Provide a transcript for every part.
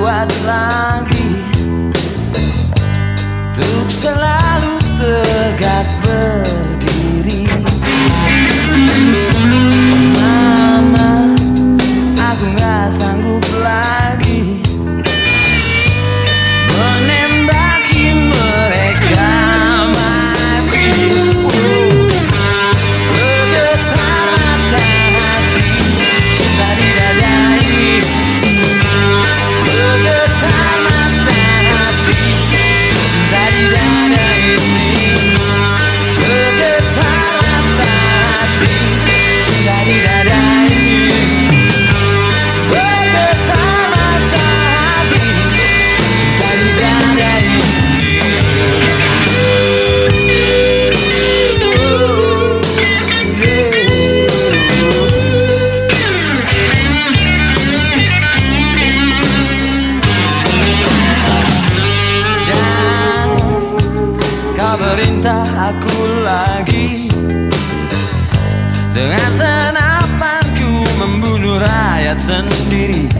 kuat lagi. Untuk selalu tegak bersama Perintah aku lagi. Dengan senapanku membunuh rakyat sendiri.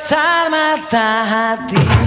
getar mata hati.